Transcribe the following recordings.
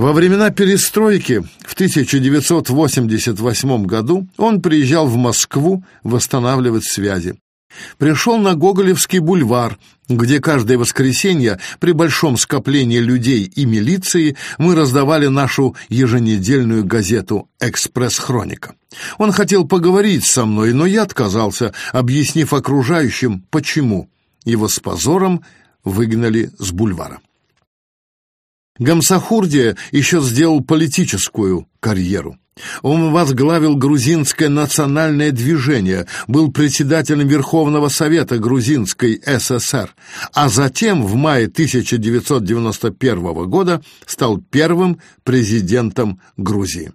Во времена перестройки в 1988 году он приезжал в Москву восстанавливать связи. Пришел на Гоголевский бульвар, где каждое воскресенье при большом скоплении людей и милиции мы раздавали нашу еженедельную газету «Экспресс-хроника». Он хотел поговорить со мной, но я отказался, объяснив окружающим, почему. Его с позором выгнали с бульвара. Гамсахурдия еще сделал политическую карьеру. Он возглавил грузинское национальное движение, был председателем Верховного Совета Грузинской ССР, а затем в мае 1991 года стал первым президентом Грузии.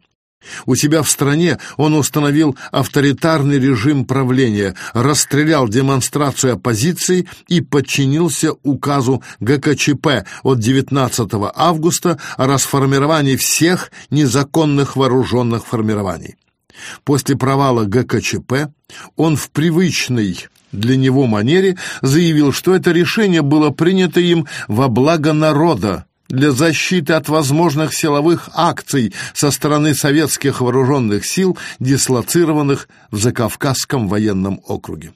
У себя в стране он установил авторитарный режим правления, расстрелял демонстрацию оппозиции и подчинился указу ГКЧП от 19 августа о расформировании всех незаконных вооруженных формирований. После провала ГКЧП он в привычной для него манере заявил, что это решение было принято им во благо народа, для защиты от возможных силовых акций со стороны советских вооруженных сил, дислоцированных в Закавказском военном округе.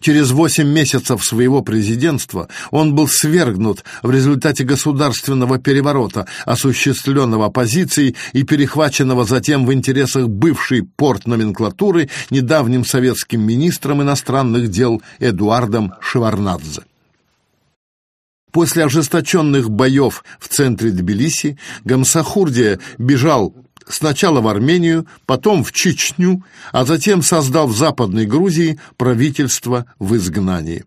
Через восемь месяцев своего президентства он был свергнут в результате государственного переворота, осуществленного оппозицией и перехваченного затем в интересах бывшей портноменклатуры недавним советским министром иностранных дел Эдуардом Шеварнадзе. После ожесточенных боев в центре Тбилиси Гамсахурдия бежал сначала в Армению, потом в Чечню, а затем создал в Западной Грузии правительство в изгнании.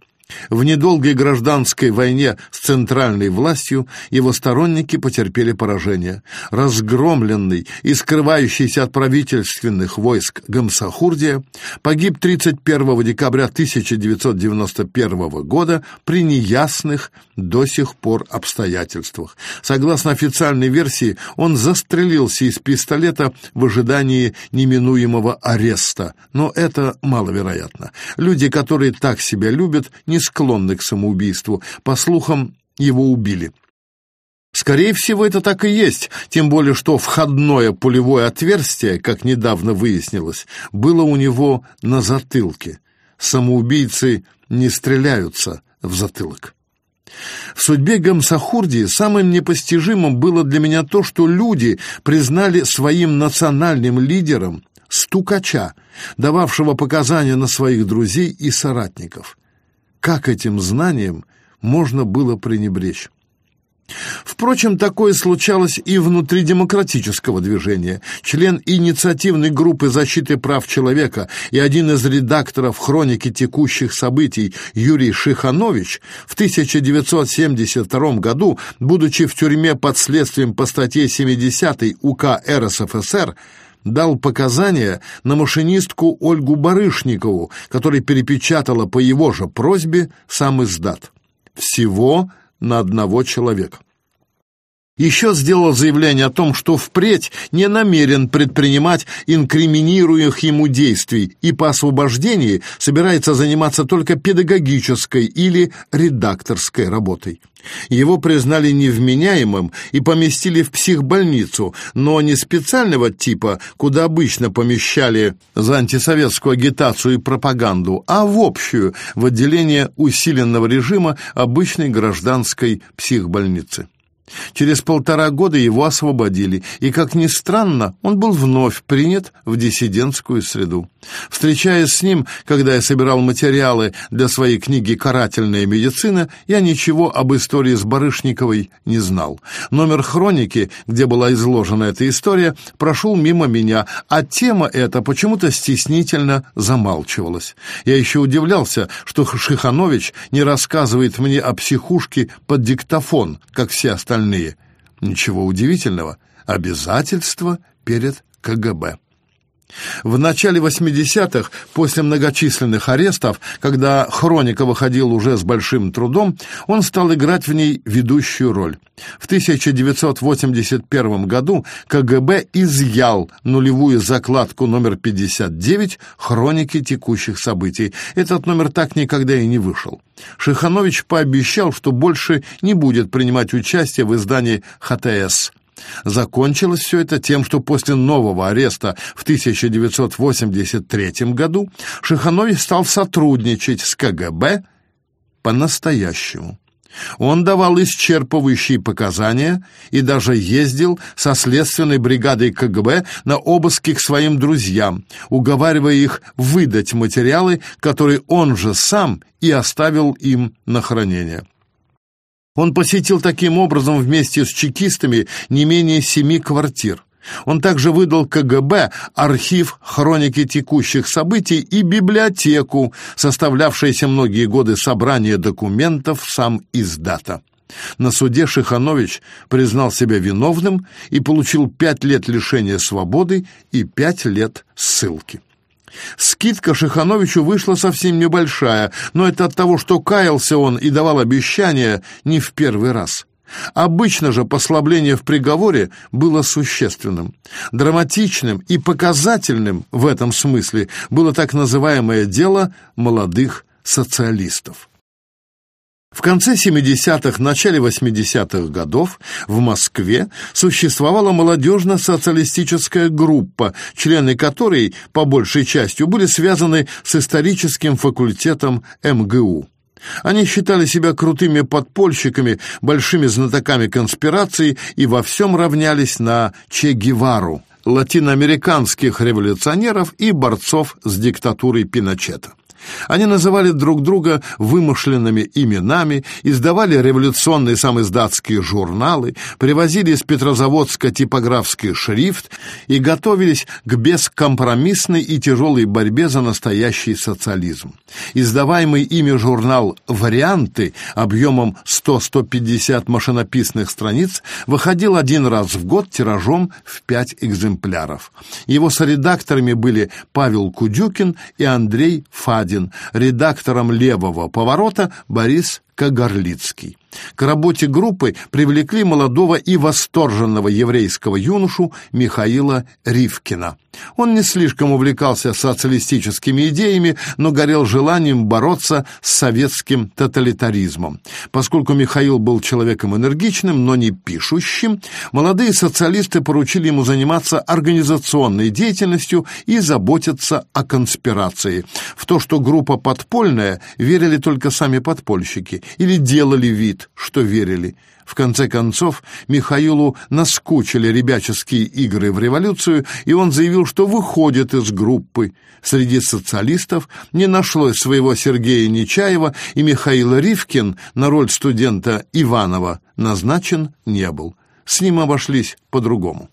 В недолгой гражданской войне с центральной властью его сторонники потерпели поражение. Разгромленный и скрывающийся от правительственных войск Гамсахурдия погиб 31 декабря 1991 года при неясных до сих пор обстоятельствах. Согласно официальной версии, он застрелился из пистолета в ожидании неминуемого ареста, но это маловероятно. Люди, которые так себя любят, не не склонны к самоубийству. По слухам, его убили. Скорее всего, это так и есть, тем более что входное пулевое отверстие, как недавно выяснилось, было у него на затылке. Самоубийцы не стреляются в затылок. В судьбе Гамсахурдии самым непостижимым было для меня то, что люди признали своим национальным лидером стукача, дававшего показания на своих друзей и соратников. Как этим знанием можно было пренебречь? Впрочем, такое случалось и внутри демократического движения. Член инициативной группы защиты прав человека и один из редакторов хроники текущих событий Юрий Шиханович в 1972 году, будучи в тюрьме под следствием по статье 70 УК РСФСР, дал показания на машинистку Ольгу Барышникову, которая перепечатала по его же просьбе сам издат. Всего на одного человека. Еще сделал заявление о том, что впредь не намерен предпринимать инкриминируемых ему действий и по освобождении собирается заниматься только педагогической или редакторской работой. Его признали невменяемым и поместили в психбольницу, но не специального типа, куда обычно помещали за антисоветскую агитацию и пропаганду, а в общую, в отделение усиленного режима обычной гражданской психбольницы. Через полтора года его освободили, и, как ни странно, он был вновь принят в диссидентскую среду. Встречаясь с ним, когда я собирал материалы для своей книги «Карательная медицина», я ничего об истории с Барышниковой не знал. Номер хроники, где была изложена эта история, прошел мимо меня, а тема эта почему-то стеснительно замалчивалась. Я еще удивлялся, что Шиханович не рассказывает мне о психушке под диктофон, как все остальные остальные. Ничего удивительного. Обязательства перед КГБ. В начале 80-х, после многочисленных арестов, когда Хроника выходил уже с большим трудом, он стал играть в ней ведущую роль. В 1981 году КГБ изъял нулевую закладку номер 59 «Хроники текущих событий». Этот номер так никогда и не вышел. Шиханович пообещал, что больше не будет принимать участие в издании ХТС. Закончилось все это тем, что после нового ареста в 1983 году Шиханович стал сотрудничать с КГБ по-настоящему. Он давал исчерпывающие показания и даже ездил со следственной бригадой КГБ на обыски к своим друзьям, уговаривая их выдать материалы, которые он же сам и оставил им на хранение. Он посетил таким образом вместе с чекистами не менее семи квартир. Он также выдал КГБ архив хроники текущих событий и библиотеку, составлявшиеся многие годы собрания документов сам издата. На суде Шиханович признал себя виновным и получил пять лет лишения свободы и пять лет ссылки. Скидка Шихановичу вышла совсем небольшая, но это от того, что каялся он и давал обещания не в первый раз. Обычно же послабление в приговоре было существенным. Драматичным и показательным в этом смысле было так называемое дело молодых социалистов. В конце 70-х, начале 80-х годов в Москве существовала молодежно-социалистическая группа, члены которой, по большей частью, были связаны с историческим факультетом МГУ. Они считали себя крутыми подпольщиками, большими знатоками конспирации и во всем равнялись на Че Гевару, латиноамериканских революционеров и борцов с диктатурой Пиночета. Они называли друг друга вымышленными именами, издавали революционные самоиздатские журналы, привозили из Петрозаводска типографский шрифт и готовились к бескомпромиссной и тяжелой борьбе за настоящий социализм. Издаваемый ими журнал «Варианты» объемом 100-150 машинописных страниц выходил один раз в год тиражом в пять экземпляров. Его соредакторами были Павел Кудюкин и Андрей Фадин. Погодин, редактором «Левого поворота» Борис Кагарлицкий. К работе группы привлекли молодого и восторженного еврейского юношу Михаила Ривкина. Он не слишком увлекался социалистическими идеями, но горел желанием бороться с советским тоталитаризмом. Поскольку Михаил был человеком энергичным, но не пишущим, молодые социалисты поручили ему заниматься организационной деятельностью и заботиться о конспирации. В то, что группа подпольная, верили только сами подпольщики или делали вид, что верили. В конце концов, Михаилу наскучили ребяческие игры в революцию, и он заявил, что выходит из группы. Среди социалистов не нашлось своего Сергея Нечаева, и Михаил Ривкин на роль студента Иванова назначен не был. С ним обошлись по-другому.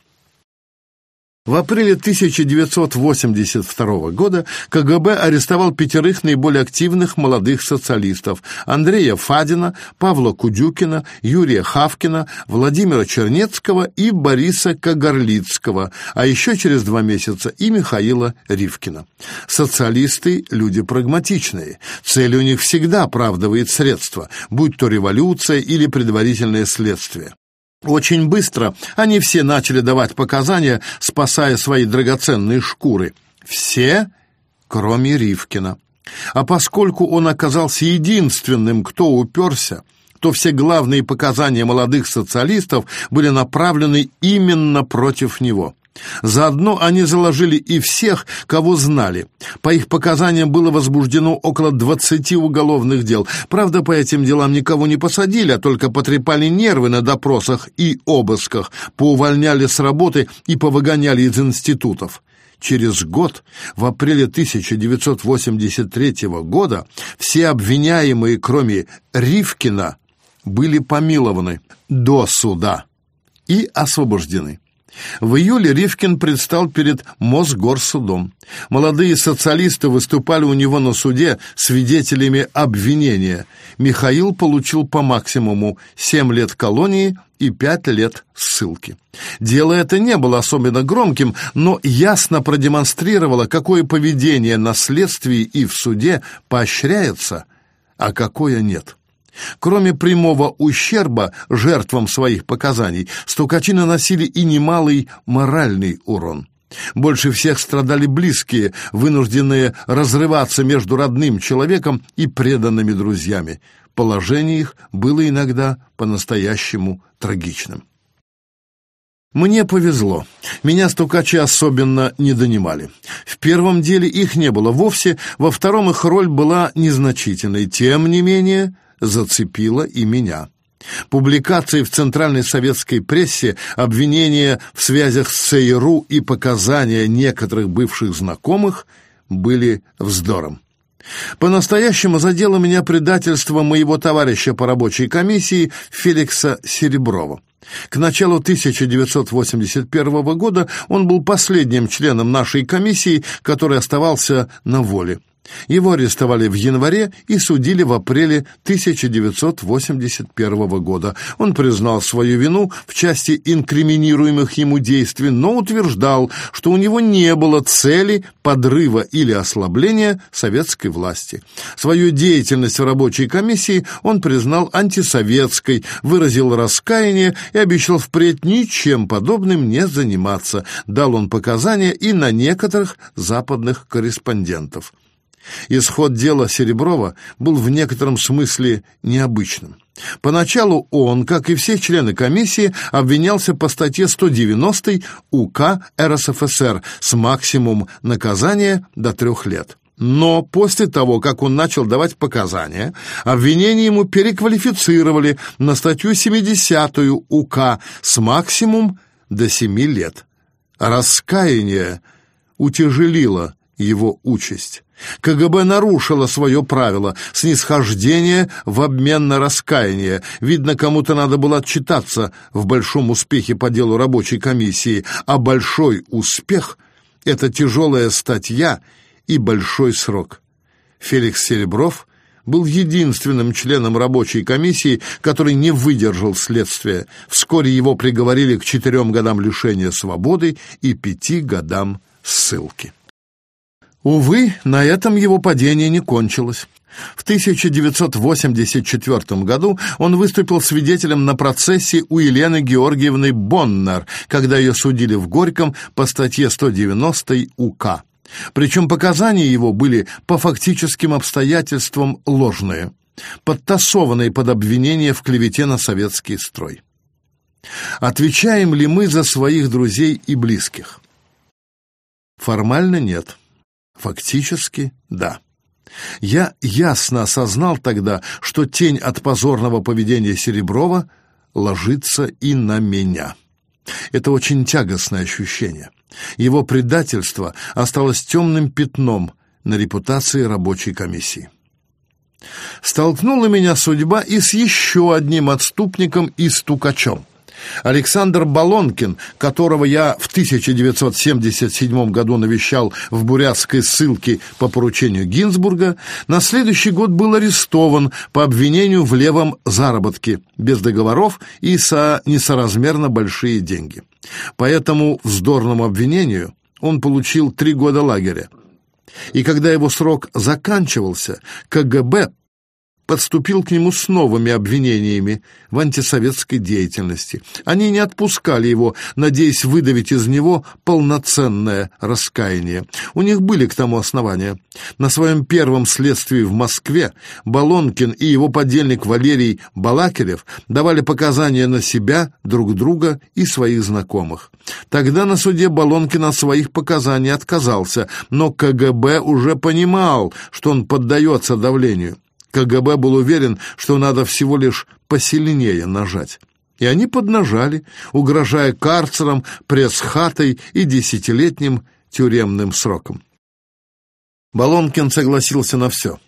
В апреле 1982 года КГБ арестовал пятерых наиболее активных молодых социалистов Андрея Фадина, Павла Кудюкина, Юрия Хавкина, Владимира Чернецкого и Бориса Кагарлицкого, а еще через два месяца и Михаила Ривкина. Социалисты – люди прагматичные. Цель у них всегда оправдывает средства, будь то революция или предварительное следствие. Очень быстро они все начали давать показания, спасая свои драгоценные шкуры. Все, кроме Ривкина. А поскольку он оказался единственным, кто уперся, то все главные показания молодых социалистов были направлены именно против него. Заодно они заложили и всех, кого знали. По их показаниям было возбуждено около 20 уголовных дел. Правда, по этим делам никого не посадили, а только потрепали нервы на допросах и обысках, поувольняли с работы и повыгоняли из институтов. Через год, в апреле 1983 года, все обвиняемые, кроме Ривкина, были помилованы до суда и освобождены. В июле Ривкин предстал перед Мосгорсудом. Молодые социалисты выступали у него на суде свидетелями обвинения. Михаил получил по максимуму 7 лет колонии и 5 лет ссылки. Дело это не было особенно громким, но ясно продемонстрировало, какое поведение на следствии и в суде поощряется, а какое нет. Кроме прямого ущерба жертвам своих показаний, стукачи наносили и немалый моральный урон. Больше всех страдали близкие, вынужденные разрываться между родным человеком и преданными друзьями. Положение их было иногда по-настоящему трагичным. Мне повезло. Меня стукачи особенно не донимали. В первом деле их не было вовсе, во втором их роль была незначительной. Тем не менее, зацепила и меня. Публикации в Центральной советской прессе, обвинения в связях с ЦРУ и показания некоторых бывших знакомых были вздором. По-настоящему задело меня предательство моего товарища по рабочей комиссии Феликса Сереброва. К началу 1981 года он был последним членом нашей комиссии, который оставался на воле. Его арестовали в январе и судили в апреле 1981 года. Он признал свою вину в части инкриминируемых ему действий, но утверждал, что у него не было цели подрыва или ослабления советской власти. Свою деятельность в рабочей комиссии он признал антисоветской, выразил раскаяние и обещал впредь ничем подобным не заниматься. Дал он показания и на некоторых западных корреспондентов. Исход дела Сереброва был в некотором смысле необычным. Поначалу он, как и все члены комиссии, обвинялся по статье 190 УК РСФСР с максимум наказания до трех лет. Но после того, как он начал давать показания, обвинение ему переквалифицировали на статью 70 УК с максимум до семи лет. Раскаяние утяжелило его участь. КГБ нарушило свое правило — снисхождение в обмен на раскаяние. Видно, кому-то надо было отчитаться в большом успехе по делу рабочей комиссии, а большой успех — это тяжелая статья и большой срок. Феликс Серебров был единственным членом рабочей комиссии, который не выдержал следствия. Вскоре его приговорили к четырем годам лишения свободы и пяти годам ссылки. Увы, на этом его падение не кончилось. В 1984 году он выступил свидетелем на процессе у Елены Георгиевны Боннер, когда ее судили в Горьком по статье 190 УК. Причем показания его были по фактическим обстоятельствам ложные, подтасованные под обвинение в клевете на советский строй. Отвечаем ли мы за своих друзей и близких? Формально нет. Фактически, да. Я ясно осознал тогда, что тень от позорного поведения Сереброва ложится и на меня. Это очень тягостное ощущение. Его предательство осталось темным пятном на репутации рабочей комиссии. Столкнула меня судьба и с еще одним отступником и стукачом – Александр Балонкин, которого я в 1977 году навещал в бурятской ссылке по поручению Гинзбурга, на следующий год был арестован по обвинению в левом заработке, без договоров и за несоразмерно большие деньги. По этому вздорному обвинению он получил три года лагеря. И когда его срок заканчивался, КГБ подступил к нему с новыми обвинениями в антисоветской деятельности. Они не отпускали его, надеясь выдавить из него полноценное раскаяние. У них были к тому основания. На своем первом следствии в Москве Балонкин и его подельник Валерий Балакирев давали показания на себя, друг друга и своих знакомых. Тогда на суде Балонкин от своих показаний отказался, но КГБ уже понимал, что он поддается давлению. КГБ был уверен, что надо всего лишь посильнее нажать. И они поднажали, угрожая карцером, пресс-хатой и десятилетним тюремным сроком. Балонкин согласился на все.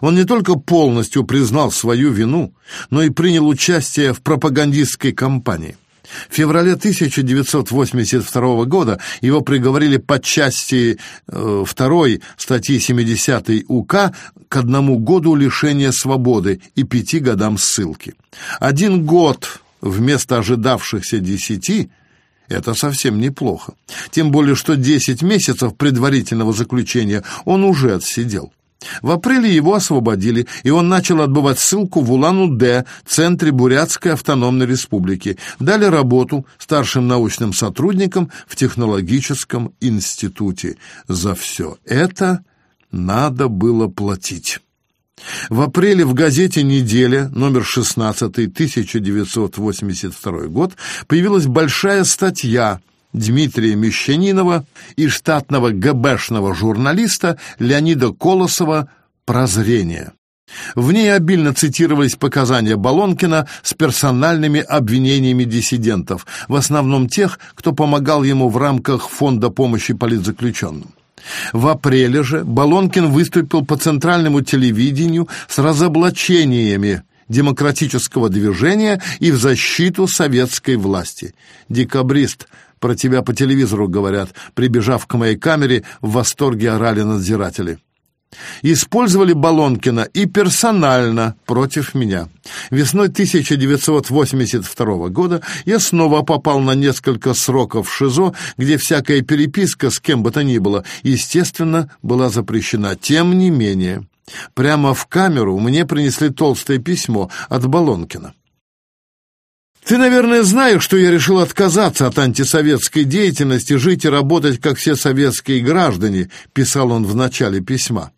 Он не только полностью признал свою вину, но и принял участие в пропагандистской кампании. В феврале 1982 года его приговорили по части э, 2 статьи 70 УК к одному году лишения свободы и пяти годам ссылки. Один год вместо ожидавшихся десяти – это совсем неплохо. Тем более, что 10 месяцев предварительного заключения он уже отсидел. В апреле его освободили, и он начал отбывать ссылку в Улан-Удэ, центре Бурятской автономной республики. Дали работу старшим научным сотрудником в технологическом институте. За все это надо было платить. В апреле в газете «Неделя» номер 16, 1982 год появилась большая статья Дмитрия Мещанинова и штатного ГБшного журналиста Леонида Колосова «Прозрение». В ней обильно цитировались показания Балонкина с персональными обвинениями диссидентов, в основном тех, кто помогал ему в рамках фонда помощи политзаключенным. В апреле же Балонкин выступил по центральному телевидению с разоблачениями демократического движения и в защиту советской власти. Декабрист, про тебя по телевизору говорят, прибежав к моей камере, в восторге орали надзиратели. Использовали Балонкина и персонально против меня. Весной 1982 года я снова попал на несколько сроков в ШИЗО, где всякая переписка с кем бы то ни было, естественно, была запрещена. Тем не менее, прямо в камеру мне принесли толстое письмо от Балонкина. Ты, наверное, знаешь, что я решил отказаться от антисоветской деятельности, жить и работать, как все советские граждане, писал он в начале письма.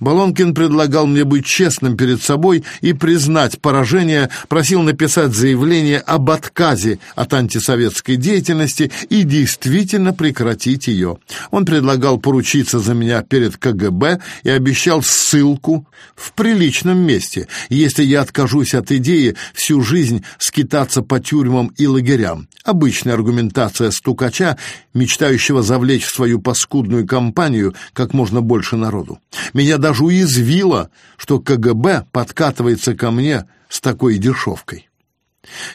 Балонкин предлагал мне быть честным перед собой и признать поражение, просил написать заявление об отказе от антисоветской деятельности и действительно прекратить ее. Он предлагал поручиться за меня перед КГБ и обещал ссылку в приличном месте, если я откажусь от идеи всю жизнь скитаться по тюрьмам и лагерям. Обычная аргументация стукача, мечтающего завлечь в свою паскудную компанию как можно больше народу. Меня даже уязвило, что КГБ подкатывается ко мне с такой дешевкой.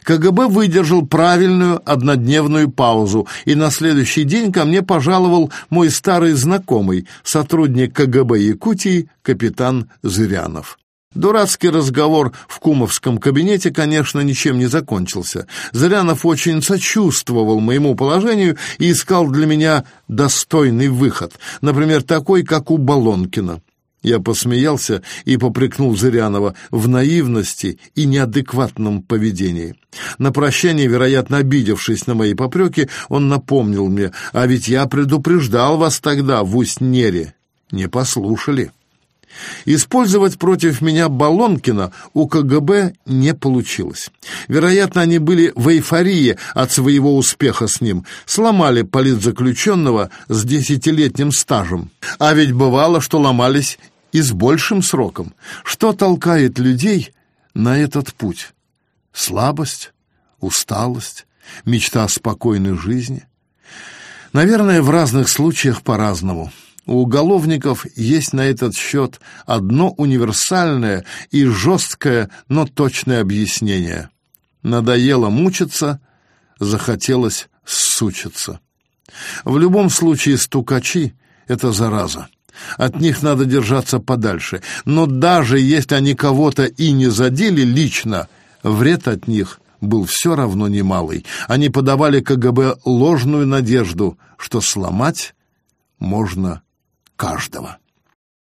КГБ выдержал правильную однодневную паузу, и на следующий день ко мне пожаловал мой старый знакомый, сотрудник КГБ Якутии, капитан Зырянов. Дурацкий разговор в кумовском кабинете, конечно, ничем не закончился. Зырянов очень сочувствовал моему положению и искал для меня достойный выход, например, такой, как у Балонкина. Я посмеялся и попрекнул Зырянова в наивности и неадекватном поведении. На прощание, вероятно, обидевшись на мои попреки, он напомнил мне, а ведь я предупреждал вас тогда в Усть-Нере. Не послушали. Использовать против меня Балонкина у КГБ не получилось. Вероятно, они были в эйфории от своего успеха с ним, сломали политзаключенного с десятилетним стажем. А ведь бывало, что ломались и с большим сроком. Что толкает людей на этот путь? Слабость, усталость, мечта о спокойной жизни? Наверное, в разных случаях по-разному. У уголовников есть на этот счет одно универсальное и жесткое, но точное объяснение. Надоело мучиться, захотелось сучиться. В любом случае стукачи — это зараза. От них надо держаться подальше. Но даже если они кого-то и не задели лично, вред от них был все равно немалый. Они подавали КГБ ложную надежду, что сломать можно каждого.